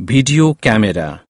Video camera.